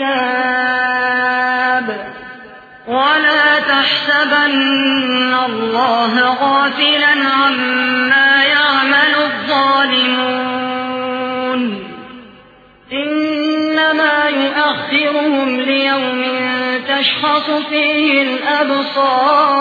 الحساب ولا تحسبن الله غافلا عما يعمل الظالمون. إنما يؤخرهم ليوم تشخص فيه الأبصار.